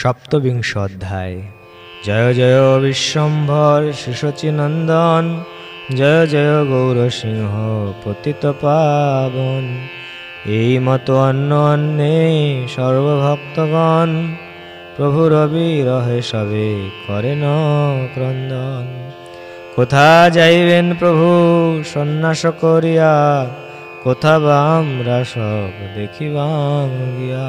সপ্তবিংশ অধ্যায়। জয় জয় বিশ্বম্ভর শিশচিনন্দন, জয় জয় গৌর সিংহ পতিত পাবন। এই মতো অন্য অন্যে সর্বভক্তগণ প্রভুর বিরহে সবে করেন ক্রন্দন। কোথা যাইবেন প্রভু সন্ন্যাস করিয়া, কোথা বা আমরা সব দেখিবাম গিয়া।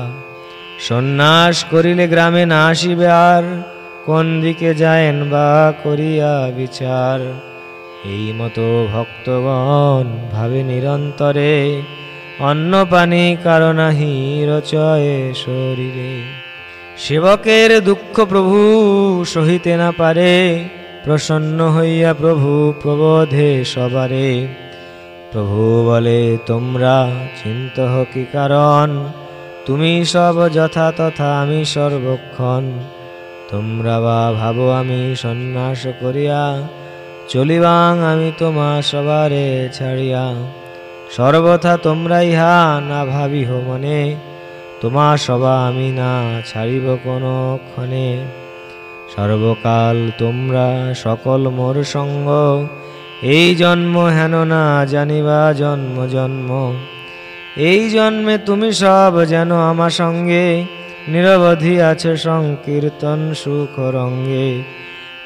সন্ন্যাস করিলে গ্রামে না আসিবে আর কোন দিকে যায়েন বা করিয়া বিচার? এই মতো ভক্তগণ ভাবে নিরন্তরে অন্ন পানি কারণাহি রচয়ে শরীরে। সেবকের দুঃখ প্রভু সহিতে না পারে, প্রসন্ন হইয়া প্রভু প্রবোধে সবারে। প্রভু বলে, তোমরা চিন্ত কি কারণ? তুমি সব যথা তথা আমি সর্বক্ষণ। তোমরা বা ভাবো আমি সন্ন্যাস করিয়া, চলিবাং আমি তোমা সবারে ছাড়িয়া। সর্বথা তোমরা ইহা না ভাবি ভাবিহ মনে তোমা সবা আমি না ছাড়িব কোনো ক্ষণে। সর্বকাল তোমরা সকল মোর সঙ্গ, এই জন্ম হেন না জানিবা জন্ম জন্ম। এই জন্মে তুমি সব যেন আমার সঙ্গে। নিরবধি আছে সংকীর্তন সুখ রঙ্গে।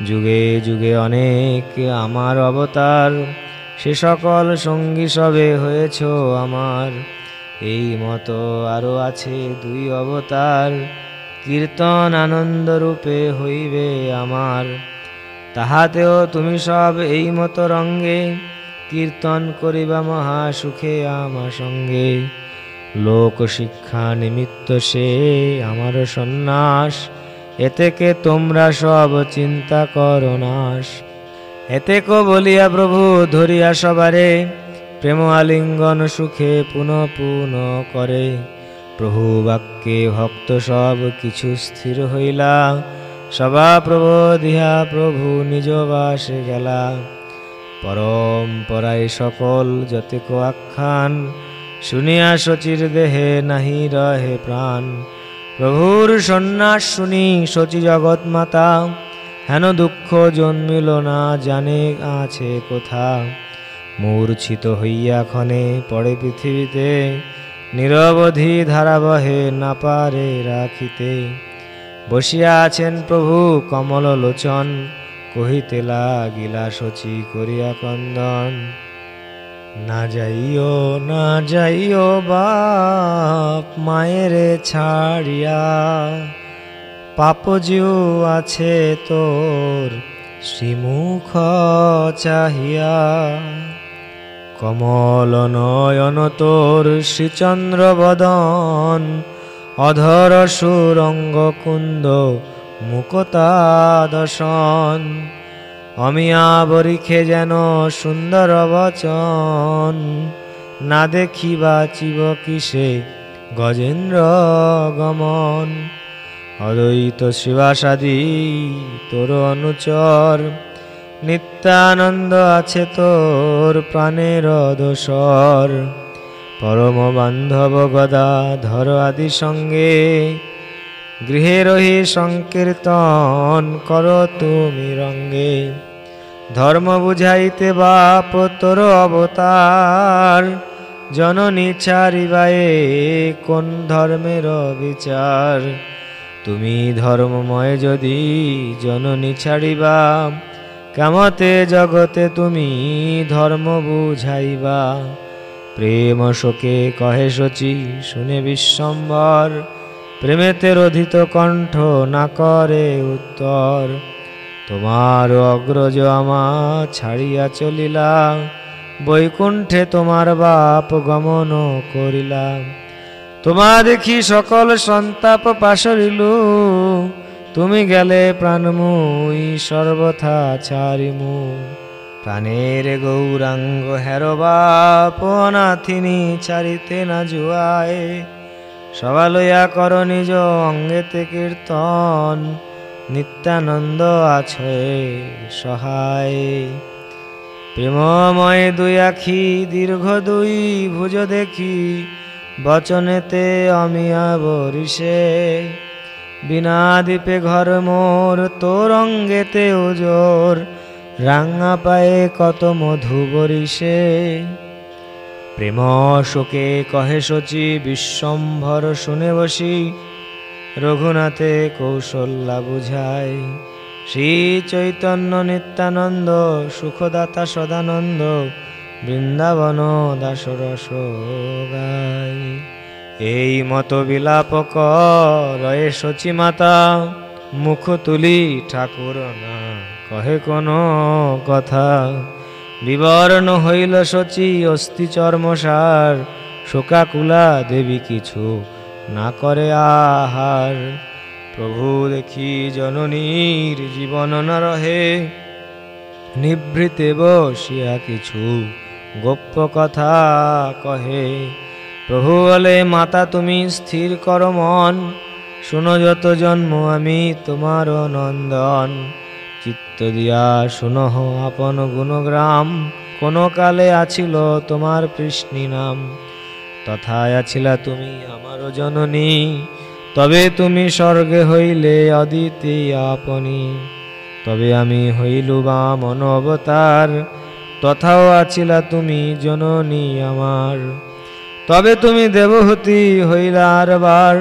যুগে যুগে অনেক আমার অবতার, সে সকল সঙ্গী সবে হয়েছ আমার। এই মতো আরও আছে দুই অবতার, কীর্তন আনন্দ রূপে হইবে আমার। তাহাতেও তুমি সব এই মতো রঙ্গে। কীর্তন করিবা মহা সুখে আমার সঙ্গে। লোক শিক্ষা নিমিত্ত সে আমার সন্ন্যাস। এতেকে তোমরা সব চিন্তা করো নাশ। এতেক বলিয়া প্রভু ধরিয়া সবারে, প্রেম আলিঙ্গন সুখে পুনঃ পুনঃ করে। প্রভু বাক্যে ভক্ত সব কিছু স্থির হইলা। সবা প্রবোধিয়া প্রভু নিজ বাসে গেলা। পরম্পরায় সকল যতেক আখ্যান। শুনিয়া শচীর দেহে নাহি রহে প্রাণ। প্রভুর সন্ন্যাস শুনি শচী জগৎ মাতা হেন দুঃখ জন্মিল না জানে আছে কোথা। মূর্ছিত হইয়া ক্ষণে পড়ে পৃথিবীতে, নিরবধি ধারাবহে না পারে রাখিতে। বসিয়া আছেন প্রভু কমল লোচন কহিতে লাগিলা, শচী করিয়া কন্দন। না যাইও না যাইও বাপ, মায়ের ছাড়িয়া। পাপ জিও আছে তোর, শ্রীমুখ চাহিয়া। কমল নয়ন তোর, শ্রীচন্দ্র বদন। অধর সুরঙ্গ কুন্দ মুকতা দশন অমিয়া বরিখে যেন সুন্দর বচন। না দেখি বাচিব কিসে গজেন্দ্র গমন। অদ্বৈত শিবাসাদি তোর অনুচর। নিত্যানন্দ আছে তোর প্রাণের দোসর পরম বান্ধব গদা ধর আদি সঙ্গে গৃহে রহি সংকীর্তন কর তুমি রঙ্গে। ধর্ম বুঝাইতে বাপ তোর অবতার। জননী ছাড়িবায়ে কোন ধর্মের বিচার তুমি ধর্মময় যদি জননী ছাড়িবা, কামতে জগতে তুমি ধর্ম বুঝাইবা। প্রেম শোকে কহে শচী, শুনে বিশ্বম্বর। প্রেমেতে রোধিত কণ্ঠ না করে উত্তর। তোমার অগ্রজ আমা ছাড়িয়া চলিলা, বৈকুণ্ঠে তোমার বাপ গমন করিলাম তোমা দেখি সকল সন্তাপ পাশরিল, তুমি গেলে প্রাণমুই সর্বথা ছাড়িমু। প্রাণের গৌরাঙ্গ হের বাপ অনাথিনী ছাড়িতে না জুয়ায় সবালয়া কর নিজ অঙ্গেতে কীর্তন, নিত্যানন্দ আছে সহায়। প্রেমময় দুই আখি, দীর্ঘ দুই ভুজ দেখি, বচনেতে অমিয়া বরিষে বিনা দীপে ঘর মোর, তোর অঙ্গেতে ওজোর রাঙা পায়ে কত মধু বরিষে। প্রেম শোকে কহে শচী, বিশ্বম্ভর শুনে বসি। রঘুনাথে কৌশল্যা বুঝায় শ্রী চৈতন্য নিত্যানন্দ, সুখদাতা সদানন্দ, বৃন্দাবন দাসরস গায় এই মত বিলাপ রয়ে শচী মাতা, মুখ তুলি ঠাকুর না কহে কোনো কথা। বিবর্ণ হইল শচী অস্থি চর্মসার, শোকাকুলা দেবী কিছু না করে আহার। প্রভু দেখি জননীর জীবন না রহে, নিভৃতে বসিয়া কিছু গোপ্য কথা কহে। প্রভু বলে, মাতা, তুমি স্থির কর মন, শুনো যত জন্ম আমি তোমার নন্দন। চিত্ত দিয়া শুনহ আপন গুণগ্রাম, কোন কালে আছিল তোমার কৃষ্ণী নাম তথায় আছিলা তুমি আমার জননী, তবে তুমি স্বর্গে হইলে অদিতি আপনি। তবে আমি হইলু বামন অবতার, তথাও আছিলা তুমি জননী আমার। তবে তুমি দেবহতী হইলার বার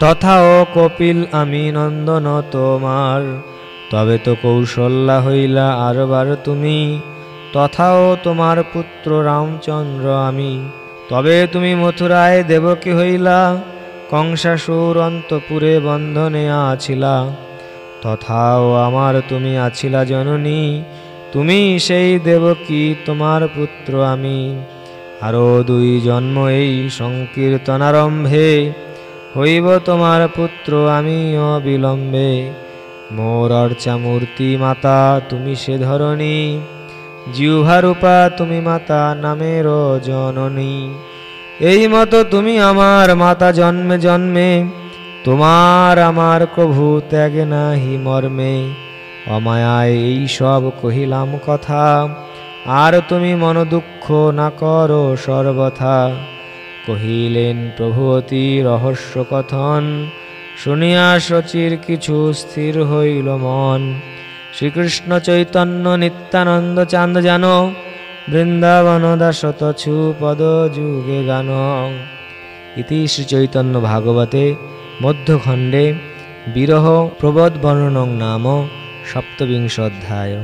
তথাও কপিল আমি নন্দন তোমার। তবে তো কৌশল্যা হইলা আরবার তুমি। তথাও তোমার পুত্র রামচন্দ্র আমি। তবে তুমি মথুরায় দেবকী হইলা, কংসাসুর অন্তপুরে বন্ধনে আছিলা। তথাও আমার তুমি আছিলা জননী, তুমি সেই দেবকী, তোমার পুত্র আমি। আরও দুই জন্ম এই সংকীর্তনারম্ভে, হইব তোমার পুত্র আমি অবিলম্বে মোর অর্চা মূর্তি মাতা, তুমি সে ধরণী। জিহ্বারূপা, তুমি মাতা নামের জননী। এই মতো তুমি আমার মাতা জন্মে জন্মে, তোমার আমার প্রভু ত্যাগে নাহি মর্মে। অমায়ায় এই সব কহিলাম কথা, আর তুমি মন দুঃখ না করো সর্বথা। কহিলেন প্রভু অতি রহস্য কথন শুনিয়া শচীর কিছু স্থির হইল মন। শ্রীকৃষ্ণ চৈতন্য নিত্যানন্দ চান্দ জানো বৃন্দাবন দাসত ছু পদ যুগে গান। ইতি শ্রীচৈতন্য ভাগবতে মধ্যখণ্ডে বিরহ প্রবোধ বর্ণনং নাম সপ্তবিংশ অধ্যায়।